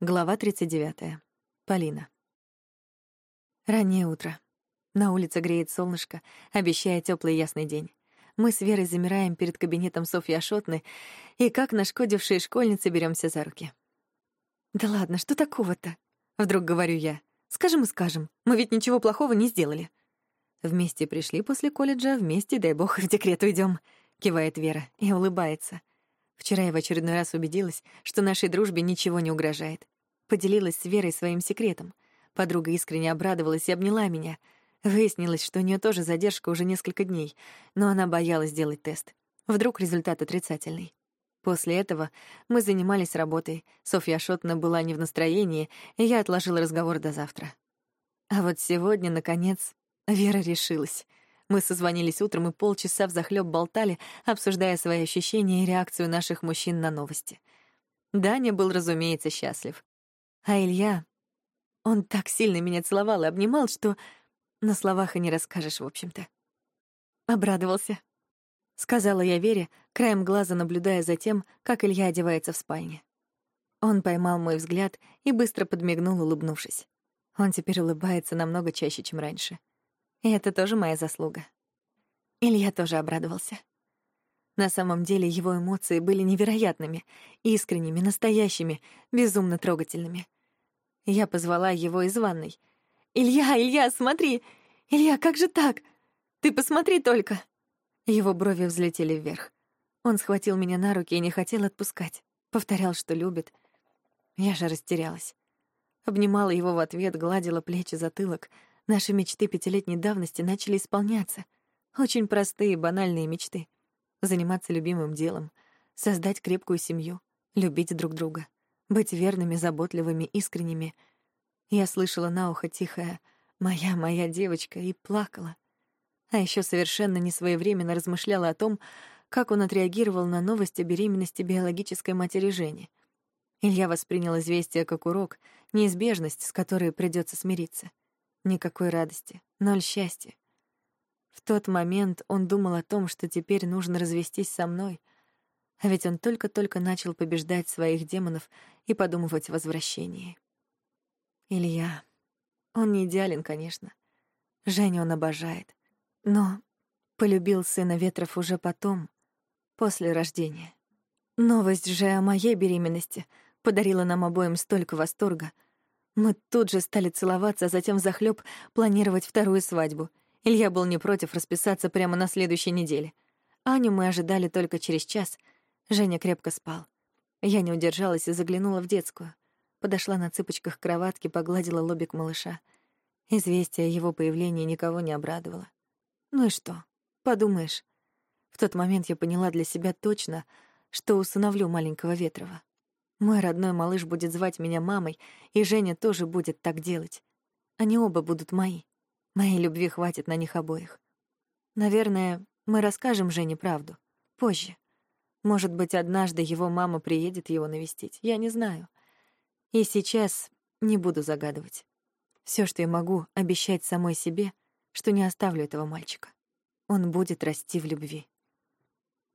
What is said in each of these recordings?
Глава 39. Полина. Раннее утро. На улице греет солнышко, обещая теплый ясный день. Мы с Верой замираем перед кабинетом Софьи Ашотны и, как нашкодившие школьницы, беремся за руки. «Да ладно, что такого-то?» — вдруг говорю я. «Скажем и скажем, мы ведь ничего плохого не сделали». «Вместе пришли после колледжа, вместе, дай бог, в декрет уйдем, кивает Вера и улыбается. Вчера я в очередной раз убедилась, что нашей дружбе ничего не угрожает. Поделилась с Верой своим секретом. Подруга искренне обрадовалась и обняла меня. Выяснилось, что у нее тоже задержка уже несколько дней, но она боялась делать тест. Вдруг результат отрицательный. После этого мы занимались работой. Софья Шотна была не в настроении, и я отложила разговор до завтра. А вот сегодня, наконец, Вера решилась — мы созвонились утром и полчаса взахлёб болтали, обсуждая свои ощущения и реакцию наших мужчин на новости. Даня был, разумеется, счастлив. А Илья... Он так сильно меня целовал и обнимал, что на словах и не расскажешь, в общем-то. Обрадовался. Сказала я Вере, краем глаза наблюдая за тем, как Илья одевается в спальне. Он поймал мой взгляд и быстро подмигнул, улыбнувшись. Он теперь улыбается намного чаще, чем раньше. Это тоже моя заслуга. Илья тоже обрадовался. На самом деле его эмоции были невероятными, искренними, настоящими, безумно трогательными. Я позвала его из ванной. «Илья, Илья, смотри! Илья, как же так? Ты посмотри только!» Его брови взлетели вверх. Он схватил меня на руки и не хотел отпускать. Повторял, что любит. Я же растерялась. Обнимала его в ответ, гладила плечи, затылок — Наши мечты пятилетней давности начали исполняться. Очень простые, банальные мечты. Заниматься любимым делом, создать крепкую семью, любить друг друга, быть верными, заботливыми, искренними. Я слышала на ухо тихое «Моя, моя девочка» и плакала. А еще совершенно несвоевременно размышляла о том, как он отреагировал на новость о беременности биологической матери Жени. Илья воспринял известие как урок, неизбежность, с которой придется смириться. Никакой радости, ноль счастья. В тот момент он думал о том, что теперь нужно развестись со мной, а ведь он только-только начал побеждать своих демонов и подумывать о возвращении. Илья. Он не идеален, конечно. Женю он обожает. Но полюбил сына Ветров уже потом, после рождения. Новость же о моей беременности подарила нам обоим столько восторга — мы тут же стали целоваться, а затем захлеб планировать вторую свадьбу. Илья был не против расписаться прямо на следующей неделе. Аню мы ожидали только через час. Женя крепко спал. Я не удержалась и заглянула в детскую. Подошла на цыпочках к кроватке, погладила лобик малыша. Известие о его появлении никого не обрадовало. Ну и что? Подумаешь. В тот момент я поняла для себя точно, что усыновлю маленького Ветрова. Мой родной малыш будет звать меня мамой, и Женя тоже будет так делать. Они оба будут мои. Моей любви хватит на них обоих. Наверное, мы расскажем Жене правду. Позже. Может быть, однажды его мама приедет его навестить. Я не знаю. И сейчас не буду загадывать. Все, что я могу, обещать самой себе, что не оставлю этого мальчика. Он будет расти в любви.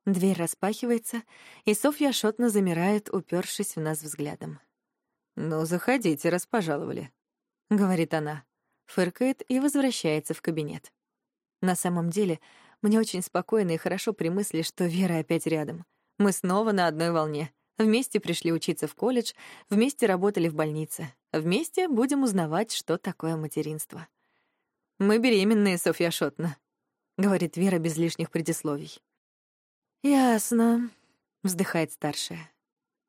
Дверь распахивается, и Софья шотно замирает, упершись в нас взглядом. «Ну, заходите, распожаловали», — говорит она, фыркает и возвращается в кабинет. На самом деле, мне очень спокойно и хорошо при мысли, что Вера опять рядом. Мы снова на одной волне. Вместе пришли учиться в колледж, вместе работали в больнице. Вместе будем узнавать, что такое материнство. «Мы беременные, Софья Шотна», — говорит Вера без лишних предисловий. «Ясно», — вздыхает старшая.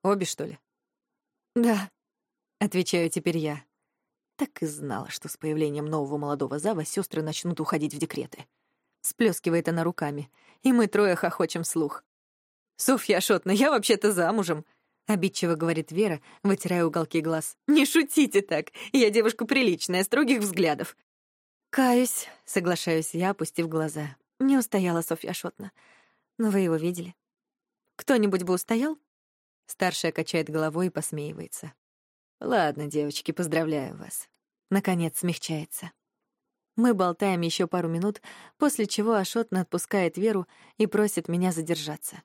«Обе, что ли?» «Да», — отвечаю теперь я. Так и знала, что с появлением нового молодого зава сестры начнут уходить в декреты. Сплескивает она руками, и мы трое хохочем вслух. «Софья Шотна, я вообще-то замужем», — обидчиво говорит Вера, вытирая уголки глаз. «Не шутите так, я девушка приличная, строгих взглядов». «Каюсь», — соглашаюсь я, опустив глаза. Не устояла Софья Шотна. Но вы его видели? Кто-нибудь бы устоял? Старшая качает головой и посмеивается. Ладно, девочки, поздравляю вас. Наконец смягчается. Мы болтаем еще пару минут, после чего Ашотна отпускает Веру и просит меня задержаться.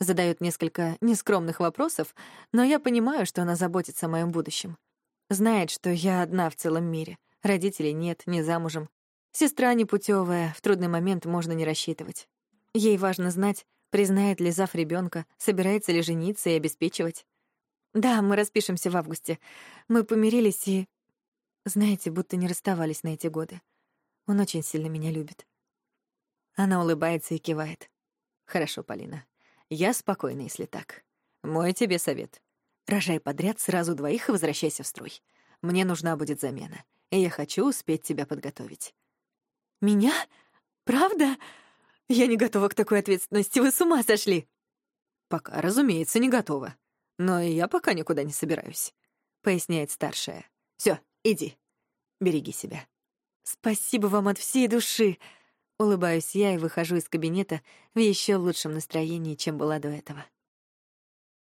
Задает несколько нескромных вопросов, но я понимаю, что она заботится о моем будущем. Знает, что я одна в целом мире. Родителей нет, не замужем. Сестра непутевая, в трудный момент можно не рассчитывать. Ей важно знать, признает ли Зав ребенка, собирается ли жениться и обеспечивать. Да, мы распишемся в августе. Мы помирились и... Знаете, будто не расставались на эти годы. Он очень сильно меня любит. Она улыбается и кивает. Хорошо, Полина. Я спокойна, если так. Мой тебе совет. Рожай подряд сразу двоих и возвращайся в строй. Мне нужна будет замена, и я хочу успеть тебя подготовить. Меня? Правда? Я не готова к такой ответственности, вы с ума сошли. Пока, разумеется, не готова. Но и я пока никуда не собираюсь, поясняет старшая. Все, иди. Береги себя. Спасибо вам от всей души. Улыбаюсь я и выхожу из кабинета в еще лучшем настроении, чем была до этого.